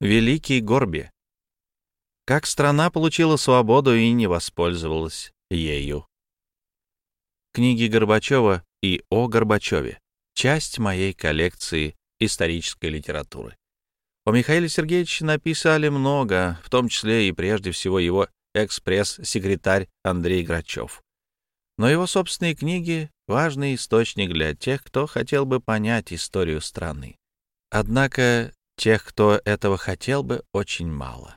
Великий Горби. Как страна получила свободу и не воспользовалась ею. Книги Горбачева и о Горбачеве. Часть моей коллекции исторической литературы. О Михаиле Сергеевиче написали много, в том числе и прежде всего его экспресс-секретарь Андрей Грачев. Но его собственные книги — важный источник для тех, кто хотел бы понять историю страны. Однако тех, кто этого хотел бы, очень мало.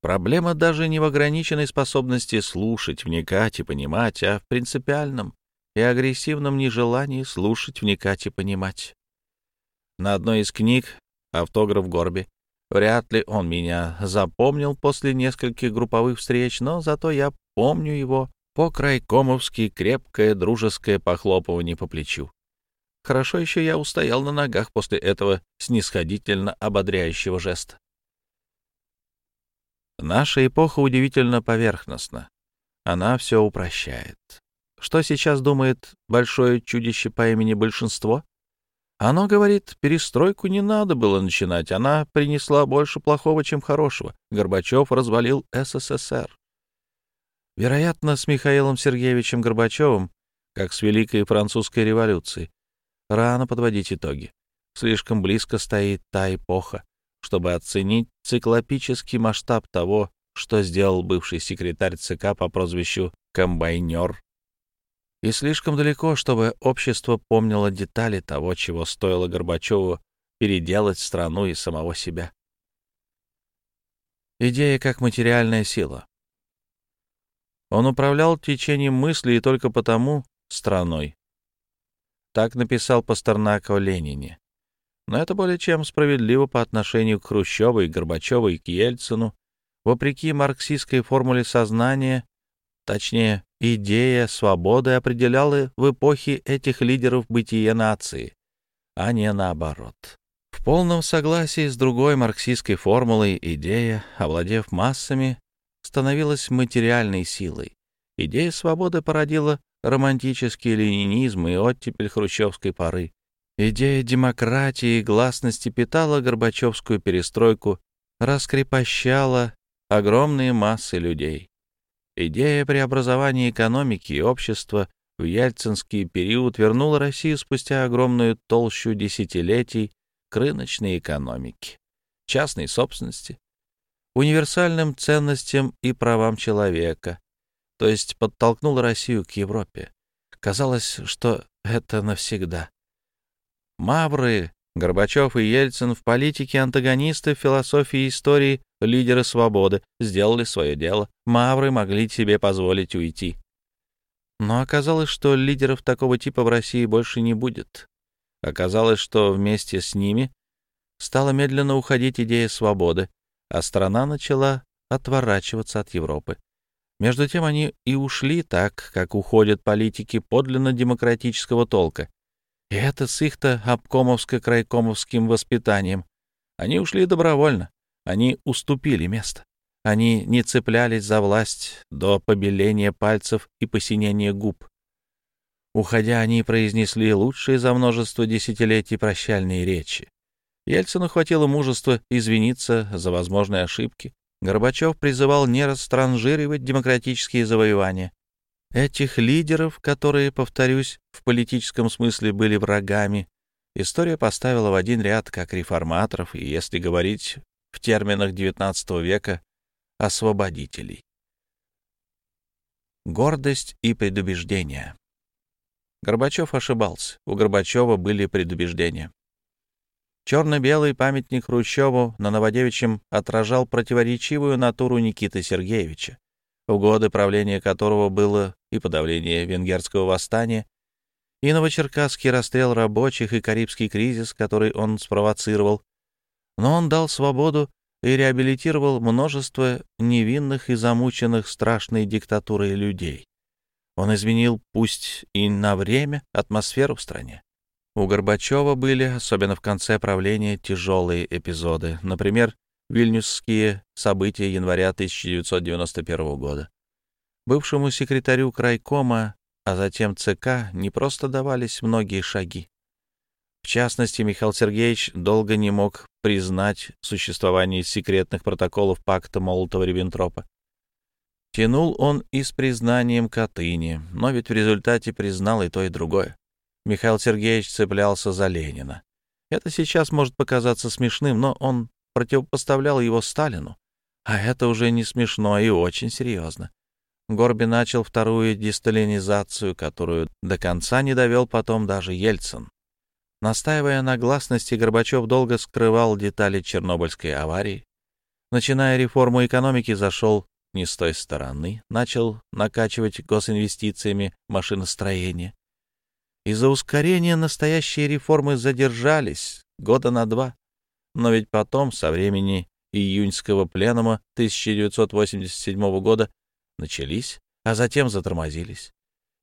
Проблема даже не в ограниченной способности слушать, вникать и понимать, а в принципиальном и агрессивном нежелании слушать, вникать и понимать. На одной из книг «Автограф Горби» вряд ли он меня запомнил после нескольких групповых встреч, но зато я помню его по крайкомовски крепкое дружеское похлопывание по плечу. Хорошо еще я устоял на ногах после этого снисходительно ободряющего жеста. Наша эпоха удивительно поверхностна. Она все упрощает. Что сейчас думает большое чудище по имени Большинство? Оно говорит, перестройку не надо было начинать, она принесла больше плохого, чем хорошего. Горбачев развалил СССР. Вероятно, с Михаилом Сергеевичем Горбачевым, как с Великой Французской революцией, рано подводить итоги. Слишком близко стоит та эпоха, чтобы оценить циклопический масштаб того, что сделал бывший секретарь ЦК по прозвищу «Комбайнер». И слишком далеко, чтобы общество помнило детали того, чего стоило Горбачеву переделать страну и самого себя. Идея как материальная сила. Он управлял течением мысли и только потому страной. Так написал Пастернак о Ленине. Но это более чем справедливо по отношению к Хрущеву и Горбачеву и к Ельцину. Вопреки марксистской формуле сознания, точнее, идея свободы определяла в эпохе этих лидеров бытие нации, а не наоборот. В полном согласии с другой марксистской формулой идея, овладев массами, становилась материальной силой. Идея свободы породила романтический ленинизм и оттепель хрущевской поры. Идея демократии и гласности питала Горбачевскую перестройку, раскрепощала огромные массы людей. Идея преобразования экономики и общества в ельцинский период вернула Россию спустя огромную толщу десятилетий к рыночной экономике, частной собственности, универсальным ценностям и правам человека, то есть подтолкнул Россию к Европе. Казалось, что это навсегда. Мавры, Горбачев и Ельцин в политике антагонисты в философии истории, лидеры свободы, сделали свое дело. Мавры могли себе позволить уйти. Но оказалось, что лидеров такого типа в России больше не будет. Оказалось, что вместе с ними стала медленно уходить идея свободы, а страна начала отворачиваться от Европы. Между тем они и ушли так, как уходят политики подлинно демократического толка. И это с их-то обкомовско-крайкомовским воспитанием. Они ушли добровольно, они уступили место. Они не цеплялись за власть до побеления пальцев и посинения губ. Уходя, они произнесли лучшие за множество десятилетий прощальные речи. Ельцину хватило мужества извиниться за возможные ошибки. Горбачев призывал не растранжиривать демократические завоевания. Этих лидеров, которые, повторюсь, в политическом смысле были врагами, история поставила в один ряд как реформаторов и, если говорить в терминах XIX века, освободителей. Гордость и предубеждение. Горбачев ошибался. У Горбачева были предубеждения. Черно-белый памятник Хрущеву на Новодевичьем отражал противоречивую натуру Никиты Сергеевича, в годы правления которого было и подавление венгерского восстания, и новочеркасский расстрел рабочих и Карибский кризис, который он спровоцировал. Но он дал свободу и реабилитировал множество невинных и замученных страшной диктатурой людей. Он изменил, пусть и на время, атмосферу в стране. У Горбачева были, особенно в конце правления, тяжелые эпизоды. Например, вильнюсские события января 1991 года. Бывшему секретарю крайкома, а затем ЦК, не просто давались многие шаги. В частности, Михаил Сергеевич долго не мог признать существование секретных протоколов пакта Молотова-Риббентропа. Тянул он и с признанием Катыни, но ведь в результате признал и то, и другое. Михаил Сергеевич цеплялся за Ленина. Это сейчас может показаться смешным, но он противопоставлял его Сталину. А это уже не смешно и очень серьезно. Горби начал вторую десталинизацию, которую до конца не довел потом даже Ельцин. Настаивая на гласности, Горбачев долго скрывал детали Чернобыльской аварии. Начиная реформу экономики, зашел не с той стороны, начал накачивать госинвестициями машиностроение. Из-за ускорения настоящие реформы задержались года на два. Но ведь потом, со времени июньского пленума 1987 года, начались, а затем затормозились.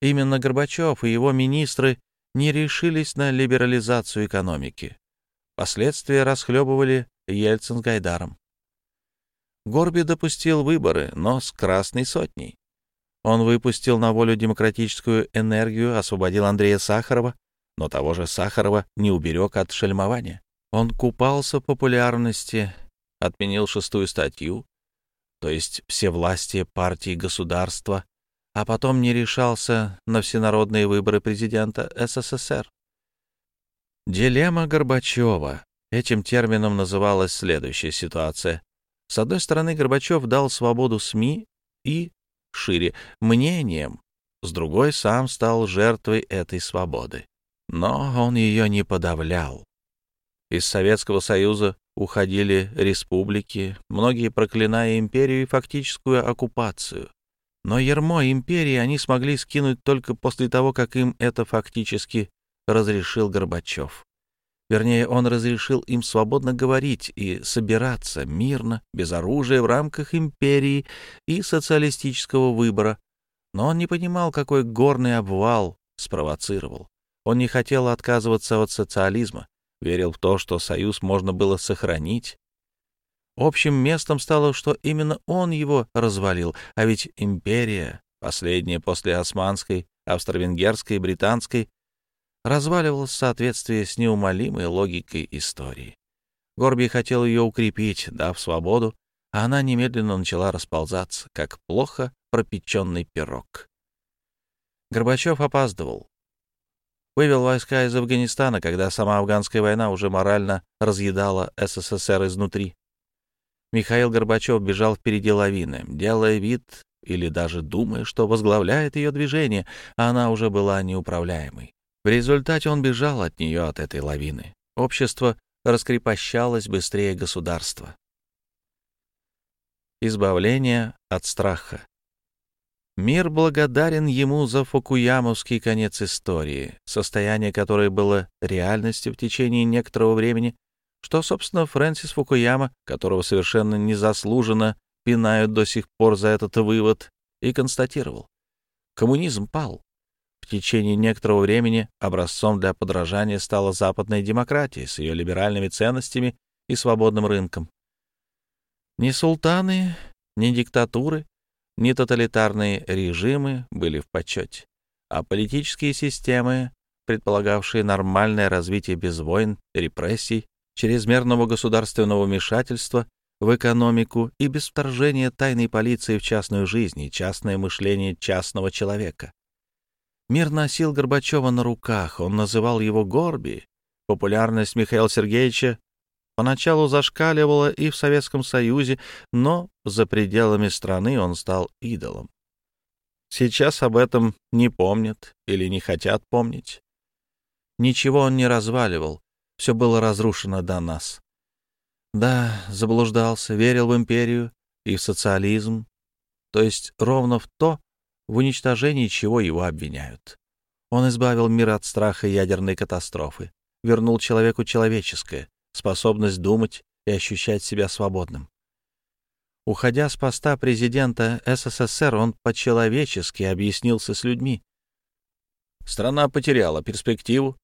Именно Горбачев и его министры не решились на либерализацию экономики. Последствия расхлебывали Ельцин с Гайдаром. Горби допустил выборы, но с красной сотней. Он выпустил на волю демократическую энергию, освободил Андрея Сахарова, но того же Сахарова не уберег от шельмования. Он купался в популярности, отменил шестую статью, то есть все власти партии государства а потом не решался на всенародные выборы президента СССР. Дилемма Горбачева. Этим термином называлась следующая ситуация. С одной стороны, Горбачев дал свободу СМИ и, шире, мнениям. С другой, сам стал жертвой этой свободы. Но он ее не подавлял. Из Советского Союза уходили республики, многие проклиная империю и фактическую оккупацию. Но ермо империи они смогли скинуть только после того, как им это фактически разрешил Горбачев. Вернее, он разрешил им свободно говорить и собираться мирно, без оружия, в рамках империи и социалистического выбора. Но он не понимал, какой горный обвал спровоцировал. Он не хотел отказываться от социализма, верил в то, что союз можно было сохранить, Общим местом стало, что именно он его развалил, а ведь империя, последняя после османской, австро-венгерской британской, разваливалась в соответствии с неумолимой логикой истории. Горби хотел ее укрепить, дав свободу, а она немедленно начала расползаться, как плохо пропеченный пирог. Горбачев опаздывал. Вывел войска из Афганистана, когда сама афганская война уже морально разъедала СССР изнутри. Михаил Горбачев бежал впереди лавины, делая вид или даже думая, что возглавляет ее движение, а она уже была неуправляемой. В результате он бежал от нее, от этой лавины. Общество раскрепощалось быстрее государства. Избавление от страха. Мир благодарен ему за фукуямовский конец истории, состояние которое было реальностью в течение некоторого времени, что, собственно, Фрэнсис Фукуяма, которого совершенно незаслуженно пинают до сих пор за этот вывод, и констатировал. Коммунизм пал. Течение некоторого времени образцом для подражания стала западная демократия с ее либеральными ценностями и свободным рынком. Ни султаны, ни диктатуры, ни тоталитарные режимы были в почете, а политические системы, предполагавшие нормальное развитие без войн, репрессий, чрезмерного государственного вмешательства в экономику и без вторжения тайной полиции в частную жизнь и частное мышление частного человека. Мир носил Горбачева на руках, он называл его Горби. Популярность Михаила Сергеевича поначалу зашкаливала и в Советском Союзе, но за пределами страны он стал идолом. Сейчас об этом не помнят или не хотят помнить. Ничего он не разваливал, все было разрушено до нас. Да, заблуждался, верил в империю и в социализм, то есть ровно в то, в уничтожении чего его обвиняют. Он избавил мир от страха ядерной катастрофы, вернул человеку человеческое, способность думать и ощущать себя свободным. Уходя с поста президента СССР, он по-человечески объяснился с людьми. Страна потеряла перспективу,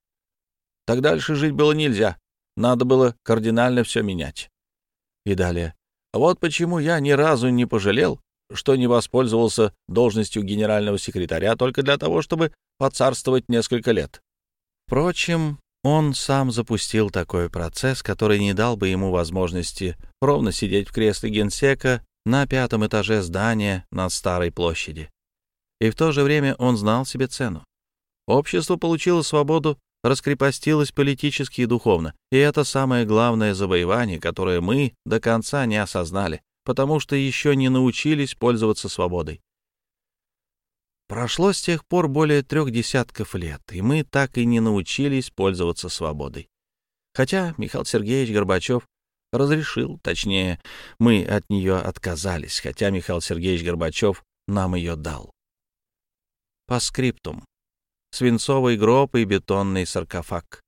так дальше жить было нельзя. Надо было кардинально все менять. И далее. Вот почему я ни разу не пожалел, что не воспользовался должностью генерального секретаря только для того, чтобы поцарствовать несколько лет. Впрочем, Он сам запустил такой процесс, который не дал бы ему возможности ровно сидеть в кресле генсека на пятом этаже здания на Старой площади. И в то же время он знал себе цену. Общество получило свободу, раскрепостилось политически и духовно, и это самое главное завоевание, которое мы до конца не осознали, потому что еще не научились пользоваться свободой. Прошло с тех пор более трех десятков лет, и мы так и не научились пользоваться свободой. Хотя Михаил Сергеевич Горбачев разрешил, точнее, мы от нее отказались, хотя Михаил Сергеевич Горбачев нам ее дал. По скриптум. Свинцовый гроб и бетонный саркофаг.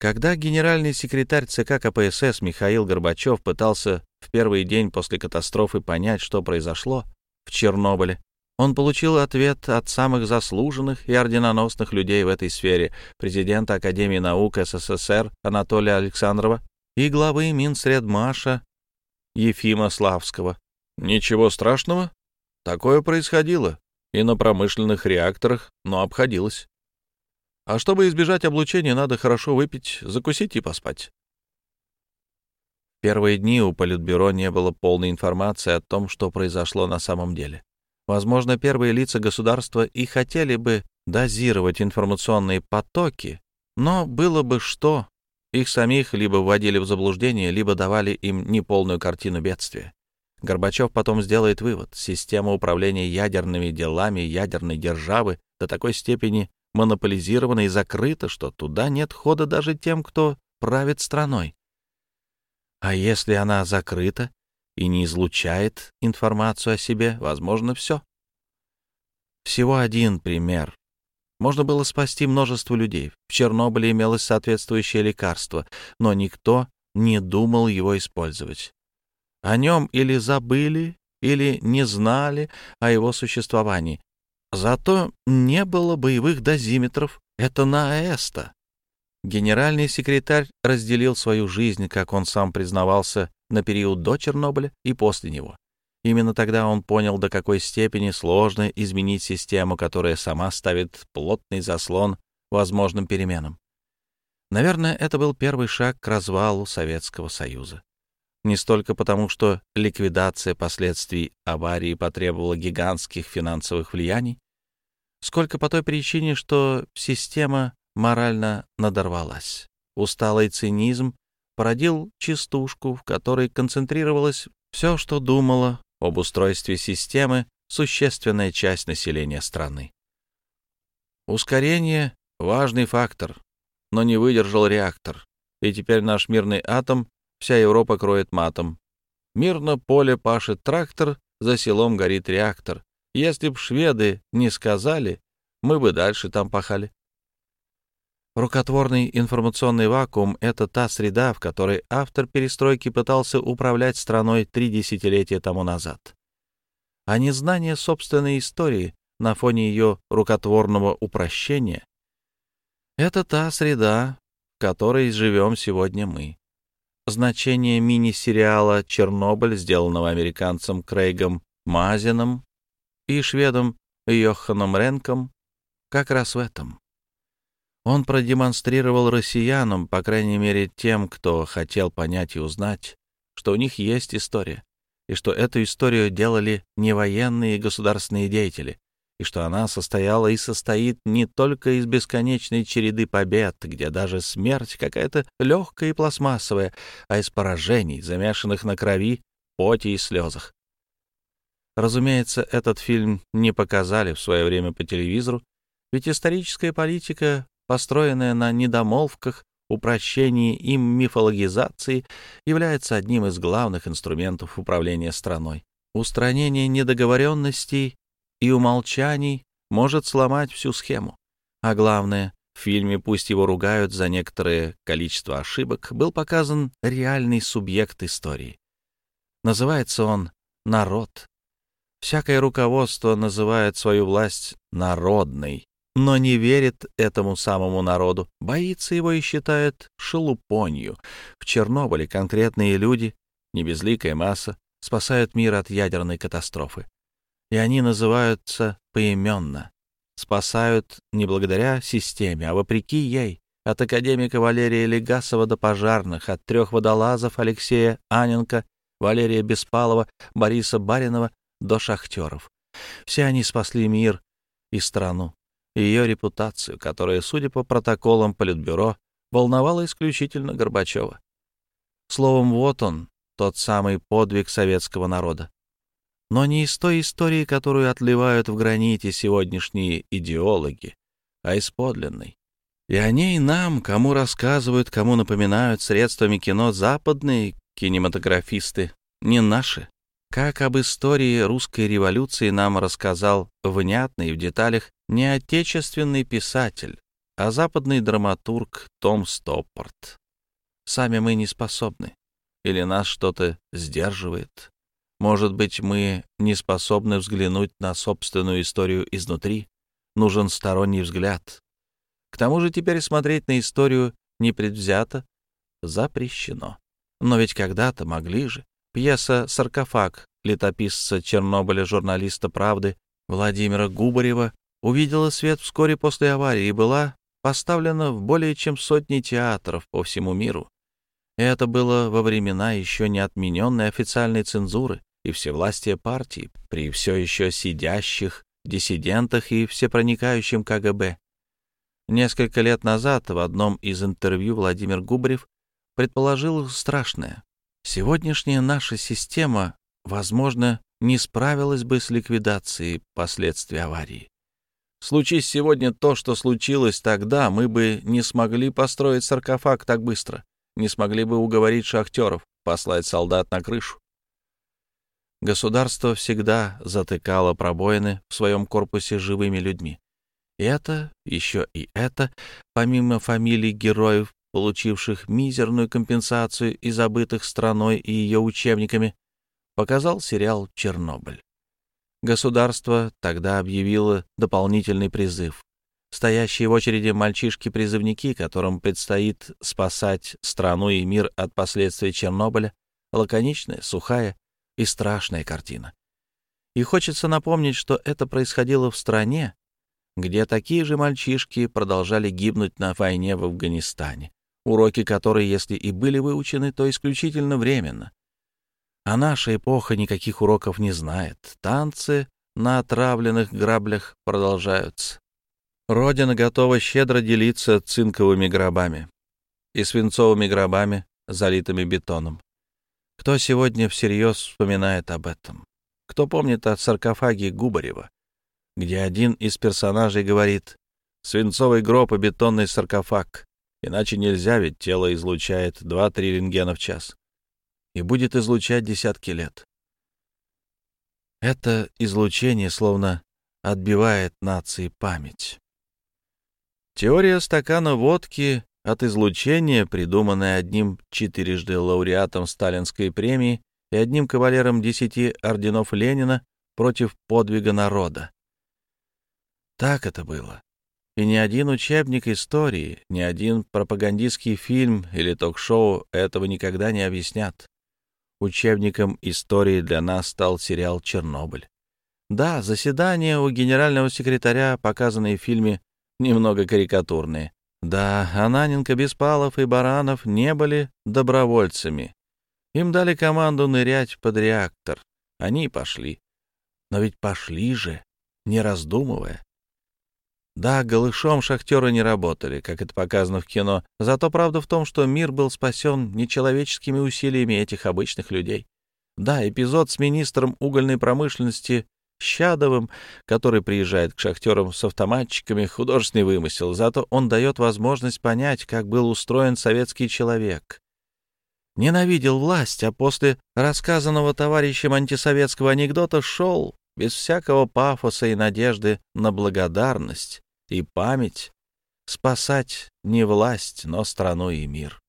Когда генеральный секретарь ЦК КПСС Михаил Горбачев пытался в первый день после катастрофы понять, что произошло в Чернобыле, он получил ответ от самых заслуженных и орденоносных людей в этой сфере, президента Академии наук СССР Анатолия Александрова и главы Минсредмаша Ефима Славского. Ничего страшного. Такое происходило и на промышленных реакторах, но обходилось. А чтобы избежать облучения, надо хорошо выпить, закусить и поспать. Первые дни у Политбюро не было полной информации о том, что произошло на самом деле. Возможно, первые лица государства и хотели бы дозировать информационные потоки, но было бы что, их самих либо вводили в заблуждение, либо давали им неполную картину бедствия. Горбачев потом сделает вывод. Система управления ядерными делами ядерной державы до такой степени монополизирована и закрыта, что туда нет хода даже тем, кто правит страной. А если она закрыта, и не излучает информацию о себе, возможно, все. Всего один пример. Можно было спасти множество людей. В Чернобыле имелось соответствующее лекарство, но никто не думал его использовать. О нем или забыли, или не знали о его существовании. Зато не было боевых дозиметров. Это на АЭСТа. Генеральный секретарь разделил свою жизнь, как он сам признавался, на период до Чернобыля и после него. Именно тогда он понял, до какой степени сложно изменить систему, которая сама ставит плотный заслон возможным переменам. Наверное, это был первый шаг к развалу Советского Союза. Не столько потому, что ликвидация последствий аварии потребовала гигантских финансовых влияний, сколько по той причине, что система морально надорвалась. Усталый цинизм породил частушку, в которой концентрировалось все, что думала об устройстве системы существенная часть населения страны. Ускорение — важный фактор, но не выдержал реактор, и теперь наш мирный атом вся Европа кроет матом. Мирно поле пашет трактор, за селом горит реактор. Если б шведы не сказали, мы бы дальше там пахали. Рукотворный информационный вакуум — это та среда, в которой автор перестройки пытался управлять страной три десятилетия тому назад. А незнание собственной истории на фоне ее рукотворного упрощения — это та среда, в которой живем сегодня мы. Значение мини-сериала «Чернобыль», сделанного американцем Крейгом Мазином и шведом Йоханом Ренком, как раз в этом. Он продемонстрировал россиянам, по крайней мере тем, кто хотел понять и узнать, что у них есть история, и что эту историю делали не военные и государственные деятели, и что она состояла и состоит не только из бесконечной череды побед, где даже смерть какая-то легкая и пластмассовая, а из поражений, замешанных на крови, поте и слезах. Разумеется, этот фильм не показали в свое время по телевизору, ведь историческая политика построенная на недомолвках, упрощении и мифологизации, является одним из главных инструментов управления страной. Устранение недоговоренностей и умолчаний может сломать всю схему. А главное, в фильме, пусть его ругают за некоторое количество ошибок, был показан реальный субъект истории. Называется он «народ». Всякое руководство называет свою власть «народной», но не верит этому самому народу, боится его и считает шелупонью. В Чернобыле конкретные люди, не безликая масса, спасают мир от ядерной катастрофы. И они называются поименно. Спасают не благодаря системе, а вопреки ей. от академика Валерия Легасова до пожарных, от трех водолазов Алексея Аненко, Валерия Беспалова, Бориса Баринова до шахтеров. Все они спасли мир и страну, ее репутацию, которая, судя по протоколам Политбюро, волновала исключительно Горбачева. Словом, вот он, тот самый подвиг советского народа. Но не из той истории, которую отливают в граните сегодняшние идеологи, а из подлинной. И о ней нам, кому рассказывают, кому напоминают средствами кино западные кинематографисты, не наши. Как об истории русской революции нам рассказал внятно и в деталях не отечественный писатель, а западный драматург Том Стоппорт. Сами мы не способны. Или нас что-то сдерживает. Может быть, мы не способны взглянуть на собственную историю изнутри. Нужен сторонний взгляд, к тому же теперь смотреть на историю непредвзято запрещено. Но ведь когда-то могли же. Пьеса «Саркофаг» летописца Чернобыля журналиста «Правды» Владимира Губарева увидела свет вскоре после аварии и была поставлена в более чем сотни театров по всему миру. Это было во времена еще не отмененной официальной цензуры и всевластия партии, при все еще сидящих диссидентах и всепроникающем КГБ. Несколько лет назад в одном из интервью Владимир Губарев предположил страшное. Сегодняшняя наша система, возможно, не справилась бы с ликвидацией последствий аварии. Случись сегодня то, что случилось тогда, мы бы не смогли построить саркофаг так быстро, не смогли бы уговорить шахтеров послать солдат на крышу. Государство всегда затыкало пробоины в своем корпусе живыми людьми это, еще и это, помимо фамилий героев, получивших мизерную компенсацию и забытых страной и ее учебниками, показал сериал «Чернобыль». Государство тогда объявило дополнительный призыв. Стоящие в очереди мальчишки-призывники, которым предстоит спасать страну и мир от последствий Чернобыля, лаконичная, сухая и страшная картина. И хочется напомнить, что это происходило в стране, где такие же мальчишки продолжали гибнуть на войне в Афганистане, уроки которой, если и были выучены, то исключительно временно. А наша эпоха никаких уроков не знает. Танцы на отравленных граблях продолжаются. Родина готова щедро делиться цинковыми гробами и свинцовыми гробами, залитыми бетоном. Кто сегодня всерьез вспоминает об этом? Кто помнит о саркофаге Губарева? где один из персонажей говорит «свинцовый гроб и бетонный саркофаг, иначе нельзя, ведь тело излучает 2-3 рентгена в час и будет излучать десятки лет». Это излучение словно отбивает нации память. Теория стакана водки от излучения, придуманная одним четырежды лауреатом Сталинской премии и одним кавалером десяти орденов Ленина против подвига народа. Так это было. И ни один учебник истории, ни один пропагандистский фильм или ток-шоу этого никогда не объяснят. Учебником истории для нас стал сериал «Чернобыль». Да, заседания у генерального секретаря, показанные в фильме, немного карикатурные. Да, Ананенко, Беспалов и Баранов не были добровольцами. Им дали команду нырять под реактор. Они пошли. Но ведь пошли же, не раздумывая. Да, голышом шахтеры не работали, как это показано в кино, зато правда в том, что мир был спасен нечеловеческими усилиями этих обычных людей. Да, эпизод с министром угольной промышленности Щадовым, который приезжает к шахтерам с автоматчиками, художественный вымысел, зато он дает возможность понять, как был устроен советский человек. Ненавидел власть, а после рассказанного товарищем антисоветского анекдота шел, без всякого пафоса и надежды на благодарность и память, спасать не власть, но страну и мир.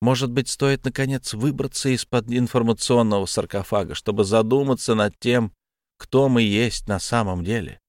Может быть, стоит, наконец, выбраться из-под информационного саркофага, чтобы задуматься над тем, кто мы есть на самом деле.